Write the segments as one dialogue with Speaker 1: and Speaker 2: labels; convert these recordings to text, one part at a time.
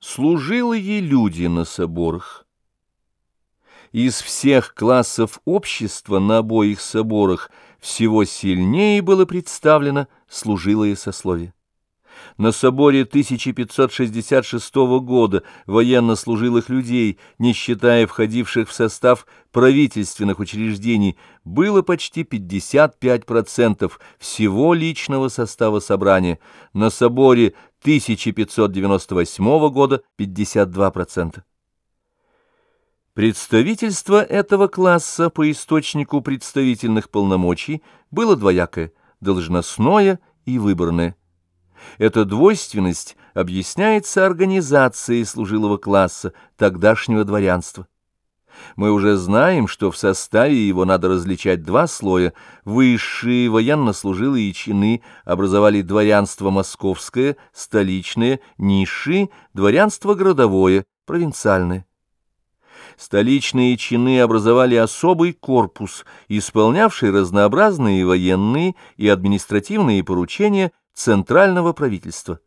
Speaker 1: Служилые люди на соборах. Из всех классов общества на обоих соборах всего сильнее было представлено служилое сословие. На соборе 1566 года военнослужилых людей, не считая входивших в состав правительственных учреждений, было почти 55% всего личного состава собрания. На соборе 1598 года 52%. Представительство этого класса по источнику представительных полномочий было двоякое – должностное и выборное. Эта двойственность объясняется организацией служилого класса, тогдашнего дворянства. Мы уже знаем, что в составе его надо различать два слоя. Высшие военнослужилые чины образовали дворянство московское, столичное, низшие – дворянство городовое, провинциальное. Столичные чины образовали особый корпус, исполнявший разнообразные военные и административные поручения центрального правительства.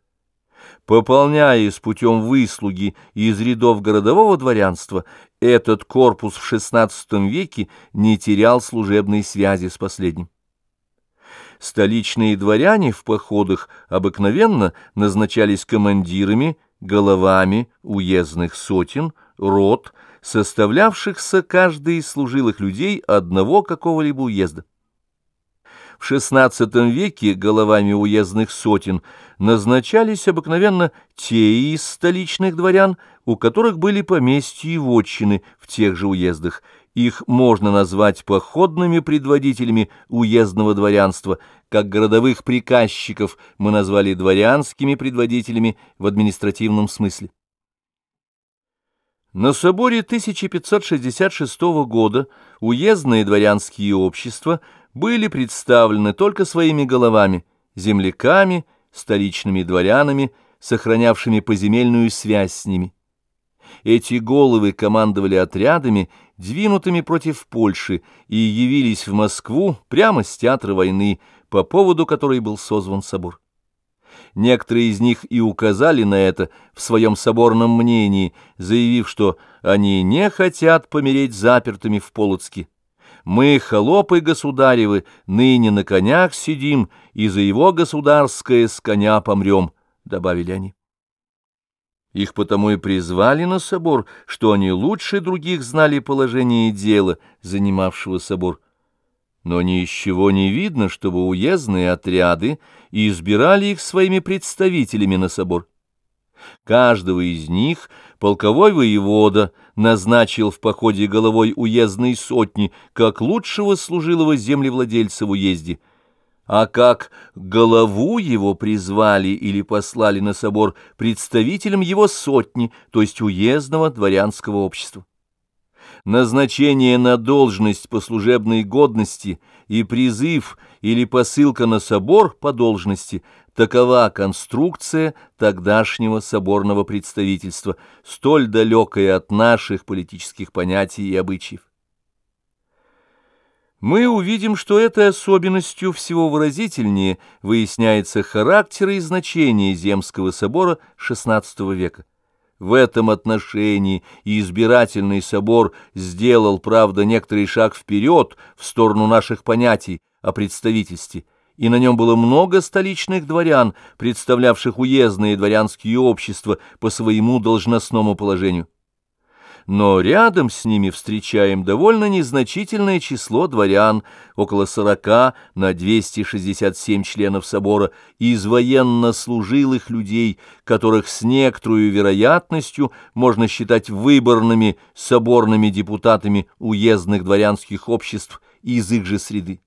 Speaker 1: Пополняясь путем выслуги из рядов городового дворянства, этот корпус в XVI веке не терял служебной связи с последним. Столичные дворяне в походах обыкновенно назначались командирами, головами уездных сотен, рот, составлявшихся каждый из служилых людей одного какого-либо уезда. В XVI веке головами уездных сотен назначались обыкновенно те из столичных дворян, у которых были поместья и вотчины в тех же уездах. Их можно назвать походными предводителями уездного дворянства, как городовых приказчиков мы назвали дворянскими предводителями в административном смысле. На соборе 1566 года уездные дворянские общества – были представлены только своими головами, земляками, столичными дворянами, сохранявшими поземельную связь с ними. Эти головы командовали отрядами, двинутыми против Польши, и явились в Москву прямо с театра войны, по поводу которой был созван собор. Некоторые из них и указали на это в своем соборном мнении, заявив, что они не хотят помереть запертыми в Полоцке, мы, холопы государевы, ныне на конях сидим, и за его государское с коня помрем, — добавили они. Их потому и призвали на собор, что они лучше других знали положение дела, занимавшего собор. Но ни из чего не видно, чтобы уездные отряды избирали их своими представителями на собор. Каждого из них полковой воевода назначил в походе головой уездной сотни как лучшего служилого землевладельца в уезде, а как голову его призвали или послали на собор представителем его сотни, то есть уездного дворянского общества. Назначение на должность по служебной годности и призыв или посылка на собор по должности – Такова конструкция тогдашнего соборного представительства, столь далекая от наших политических понятий и обычаев. Мы увидим, что этой особенностью всего выразительнее выясняется характер и значение Земского собора XVI века. В этом отношении избирательный собор сделал, правда, некоторый шаг вперед в сторону наших понятий о представительстве – и на нем было много столичных дворян, представлявших уездные дворянские общества по своему должностному положению. Но рядом с ними встречаем довольно незначительное число дворян, около сорока на 267 членов собора, из военнослужилых людей, которых с некоторой вероятностью можно считать выборными соборными депутатами уездных дворянских обществ из их же среды.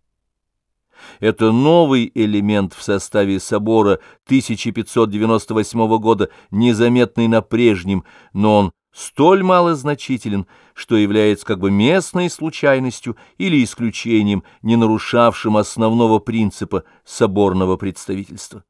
Speaker 1: Это новый элемент в составе собора 1598 года, незаметный на прежнем, но он столь малозначителен, что является как бы местной случайностью или исключением, не нарушавшим основного принципа соборного представительства.